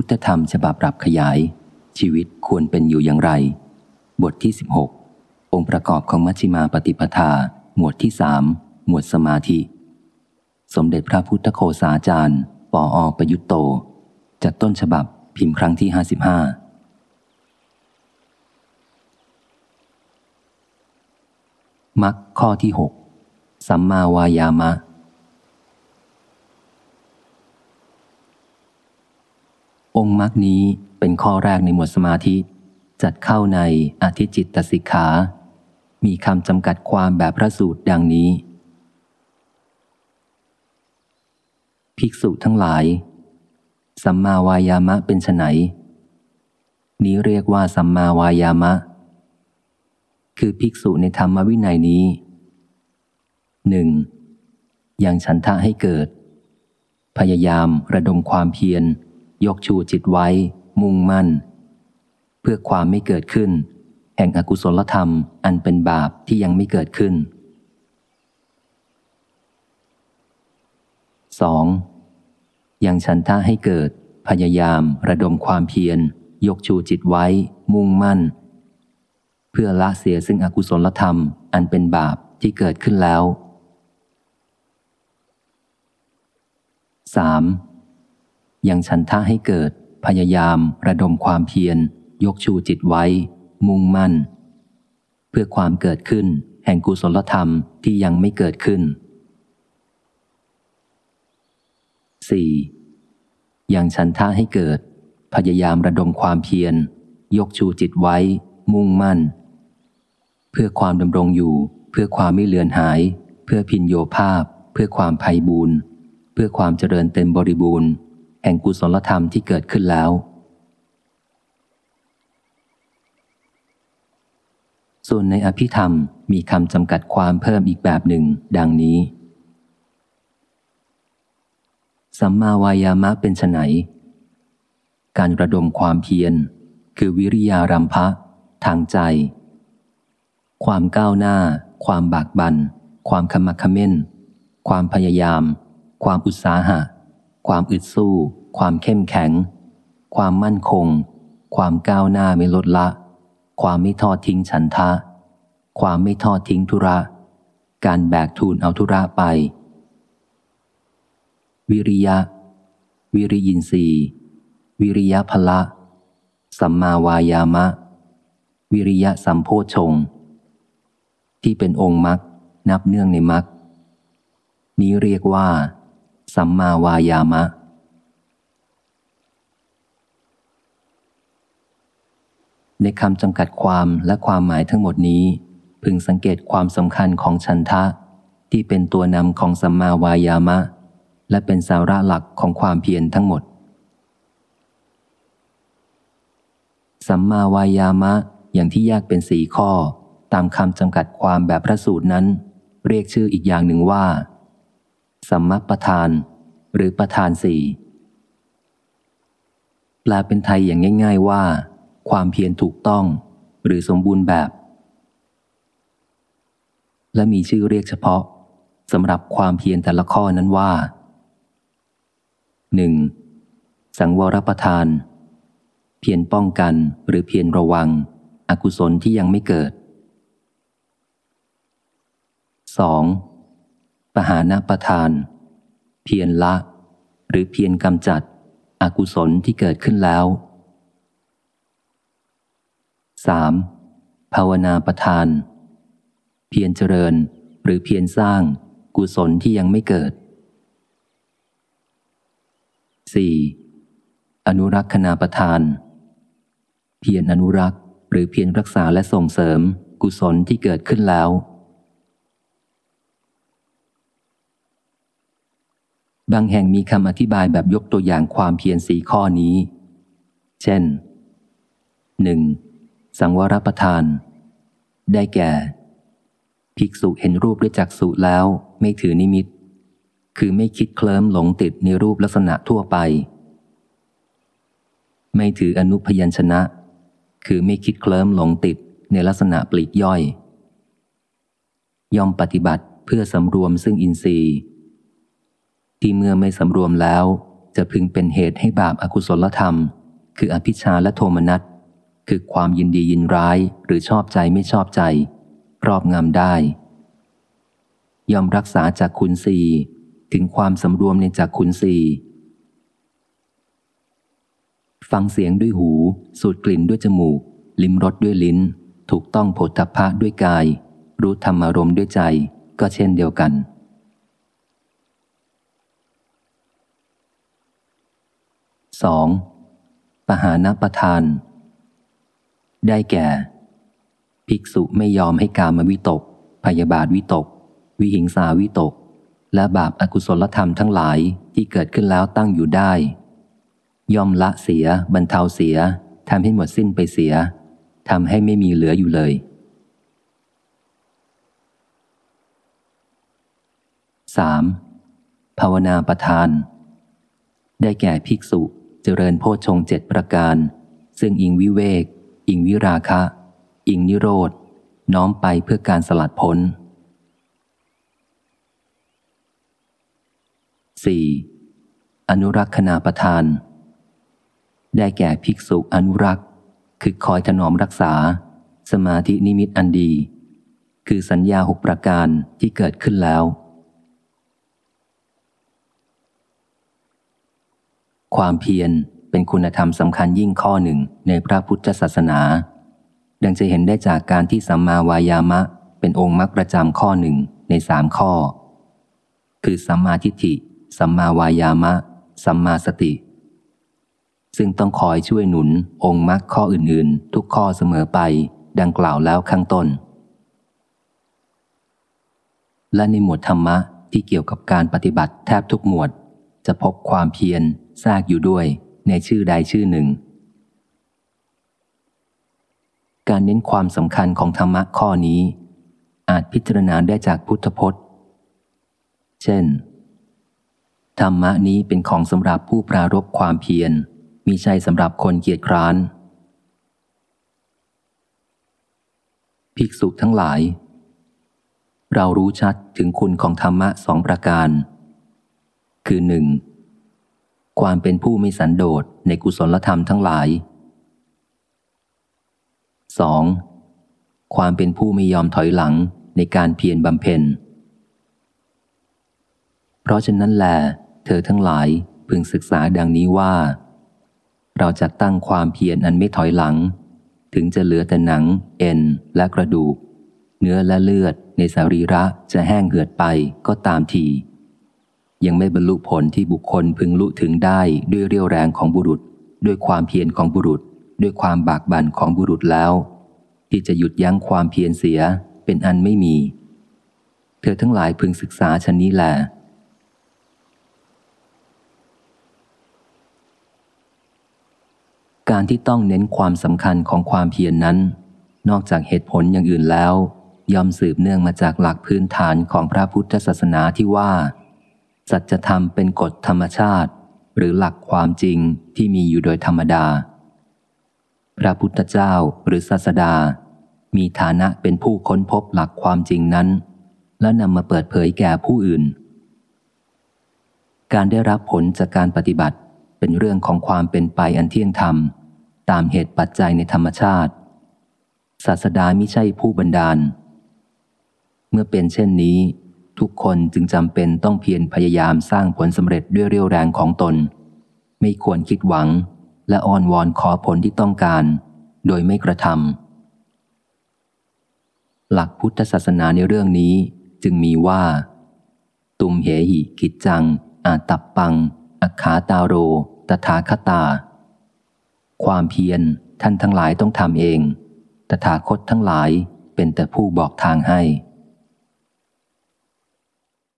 พุทธธรรมฉบับปรับขยาย ชีวิตควรเป็นอยู่อย่างไร บทที่ 16 องค์ประกอบของมัชฌิมาปฏิปทา หมวดที่สามหมวดสมาธิ สมเด็จพระพุทธโคสาจารย์ปออประยุตโต จากต้นฉบับพิมพ์ครั้งที่ 55มักข้อที่6สัมมาวายามะ องค์มรรคนี้เป็นข้อแรกในหมวดสมาธิ จัดเข้าในอธิจิตตสิกขา มีคำจำกัดความแบบพระสูตรดังนี้ ภิกษุทั้งหลาย สัมมาวายามะเป็นไนนี้เรียกว่าสัมมาวายามะ คือภิกษุในธรรมวินัยนี้หนึ่งยังฉันทะให้เกิด พยายามระดมความเพียร ยกชูจิตไว้ มุ่งมั่น เพื่อความไม่เกิดขึ้น แห่งอกุศลธรรมอันเป็นบาปที่ยังไม่เกิดขึ้น 2. ยังฉันทะให้เกิด พยายามระดมความเพียร ยกชูจิตไว้ มุ่งมั่น เพื่อละเสียซึ่งอกุศลธรรมอันเป็นบาปที่เกิดขึ้นแล้ว 3. ยังฉันทะให้เกิด พยายามระดมความเพียร ยกชูจิตไว้ มุ่งมั่น เพื่อความเกิดขึ้น แห่งกุศลธรรมที่ยังไม่เกิดขึ้น 4. ยังฉันทะให้เกิด พยายามระดมความเพียร ยกชูจิตไว้ มุ่งมั่น เพื่อความดำรงอยู่ เพื่อความไม่เลือนหาย เพื่อพินโยภาพ เพื่อความภัยบูนเพื่อความเจริญเต็มบริบูรณ์ แห่งกุศลธรรมที่เกิดขึ้นแล้ว ส่วนในอภิธรรมมีคำจำกัดความเพิ่มอีกแบบหนึ่ง ดังนี้ สัมมาวายามะเป็นไนการระดมความเพียร คือวิริยารัมภะทางใจ ความก้าวหน้า ความบากบัน่นความขมักขม้น ความพยายาม ความอุตสาหะ ความอึดสู้ ความเข้มแข็ง ความมั่นคง ความก้าวหน้าไม่ลดละ ความไม่ทอดทิ้งฉันทะ ความไม่ทอดทิ้งธุระ การแบกทูลเอาธุระไป วิริยะ วิริยินสีวิริยะพละ สัมมาวายามะ วิริยะสัมโพชง ที่เป็นองค์มรรคนับเนื่องในมรรคนี้เรียกว่า สัมมาวายามะ ในคำจำกัดความและความหมายทั้งหมดนี้ พึงสังเกตความสำคัญของฉันทะ ที่เป็นตัวนำของสัมมาวายามะ และเป็นสาระหลักของความเพียรทั้งหมด สัมมาวายามะอย่างที่แยกเป็นสี่ข้อ ตามคำจำกัดความแบบพระสูตรนั้น เรียกชื่ออีกอย่างหนึ่งว่า สัมมประธาน หรือประธานสี่แปลเป็นไทยอย่างง่าย ๆว่า ความเพียรถูกต้อง หรือสมบูรณ์แบบ และมีชื่อเรียกเฉพาะสำหรับความเพียรแต่ละข้อนั้นว่าหนึ่งสังวรประทาน เพียรป้องกันหรือเพียรระวัง อกุศลที่ยังไม่เกิด 2. ปหานะประทาน เพียรละ หรือเพียรกำจัด อกุศลที่เกิดขึ้นแล้ว 3. ภาวนาประทาน เพียรเจริญหรือเพียรสร้างกุศลที่ยังไม่เกิด 4. อนุรักษณาประทาน เพียรอนุรักษ์หรือเพียรรักษาและส่งเสริมกุศลที่เกิดขึ้นแล้ว บางแห่งมีคำอธิบายแบบยกตัวอย่างความเพียรสีข้อนี้ เช่น 1. สังวรประทาน ได้แก่ ภิกษุเห็นรูปด้วยจักษุแล้วไม่ถือนิมิต คือไม่คิดเคลิ้มหลงติดในรูปลักษณะทั่วไป ไม่ถืออนุพยัญชนะ คือไม่คิดเคลิ้มหลงติดในลักษณะปลีกย่อย ย่อมปฏิบัติเพื่อสำรวมซึ่งอินทรีย์ ที่เมื่อไม่สำรวมแล้ว จะพึงเป็นเหตุให้บาปอากุศลธรรม คืออภิชาและโทมนัสคือความยินดียินร้ายหรือชอบใจไม่ชอบใจ ครอบงำได้ ยอมรักษาจากคุณสีถึงความสำรวมในจากคุณสีฟังเสียงด้วยหู สูดกลิ่นด้วยจมูก ลิ้มรสด้วยลิ้น ถูกต้องผฏฐัพพะด้วยกาย รู้ธรรมารมด้วยใจ ก็เช่นเดียวกัน 2. ปหานประทาน ได้แก่ ภิกษุไม่ยอมให้กามวิตก พยาบาทวิตก วิหิงสาวิตก และบาปอากุศลธรรมทั้งหลายที่เกิดขึ้นแล้วตั้งอยู่ได้ ย่อมละเสีย บรรเทาเสียทำให้หมดสิ้นไปเสียทำให้ไม่มีเหลืออยู่เลย 3. ภาวนาประทาน ได้แก่ภิกษุ เจริญโพชงเจ็ดประการ ซึ่งอิงวิเวก อิงวิราคะ อิงนิโรธ น้อมไปเพื่อการสลัดพ้น 4. อนุรักษณาประทาน ได้แก่ภิกษุอนุรักษ์ คือคอยถนอมรักษา สมาธินิมิตอันดี คือสัญญาหกประการที่เกิดขึ้นแล้ว ความเพียรเป็นคุณธรรมสำคัญยิ่งข้อหนึ่งในพระพุทธศาสนา ดังจะเห็นได้จากการที่สัมมาวายามะ เป็นองค์มรรคประจำข้อหนึ่งในสามข้อ คือสัมมาทิฏฐิ สัมมาวายามะ สัมมาสติ ซึ่งต้องคอยช่วยหนุนองค์มรรคข้ออื่นๆ ทุกข้อเสมอไป ดังกล่าวแล้วข้างต้น และในหมวดธรรมะที่เกี่ยวกับการปฏิบัติแทบทุกหมวด จะพบความเพียร แทรกอยู่ด้วยในชื่อใดชื่อหนึ่ง การเน้นความสำคัญของธรรมะข้อนี้ อาจพิจารณาได้จากพุทธพจน์ เช่น ธรรมะนี้เป็นของสำหรับผู้ปรารบความเพียรมีใช่สำหรับคนเกียจคร้าน ภิกษุทั้งหลาย เรารู้ชัดถึงคุณของธรรมะสองประการ คือหนึ่ง ความเป็นผู้ไม่สันโดษในกุศลธรรมทั้งหลาย 2. ความเป็นผู้ไม่ยอมถอยหลังในการเพียรบำเพ็ญ เพราะฉะนั้นแหลเธอทั้งหลายพึงศึกษาดังนี้ว่า เราจะตั้งความเพียรอันไม่ถอยหลัง ถึงจะเหลือแต่หนัง เอ็น และกระดูก เนื้อและเลือดในสรีระจะแห้งเหือดไปก็ตามที ยังไม่บรรลุผลที่บุคคลพึงลุถึงได้ด้วยเรี่ยวแรงของบุรุษ ด้วยความเพียรของบุรุษ ด้วยความบากบั่นของบุรุษแล้ว ที่จะหยุดยั้งความเพียรเสียเป็นอันไม่มี เธอทั้งหลายพึงศึกษาชนนี้แหละการที่ต้องเน้นความสำคัญของความเพียรนนั้น นอกจากเหตุผลอย่างอื่นแล้ว ย่อมสืบเนื่องมาจากหลักพื้นฐานของพระพุทธศาสนาที่ว่า สัจธรรมเป็นกฎธรรมชาติ หรือหลักความจริงที่มีอยู่โดยธรรมดา พระพุทธเจ้าหรือศาสดา มีฐานะเป็นผู้ค้นพบหลักความจริงนั้น และนำมาเปิดเผยแก่ผู้อื่น การได้รับผลจากการปฏิบัติเป็นเรื่องของความเป็นไปอันเที่ยงธรรม ตามเหตุปัจจัยในธรรมชาติ ศาสดามิใช่ผู้บันดาล เมื่อเป็นเช่นนี้ ทุกคนจึงจำเป็นต้องเพียรพยายามสร้างผลสำเร็จด้วยเรี่ยวแรงของตน ไม่ควรคิดหวัง และอ้อนวอนขอผลที่ต้องการ โดยไม่กระทำหลักพุทธศาสนาในเรื่องนี้จึงมีว่า ตุมเหหิกิจจัง อาตับปัง อัขาตาโร ตถาคตา ความเพียรท่านทั้งหลายต้องทำเอง ตถาคตทั้งหลายเป็นแต่ผู้บอกทางให้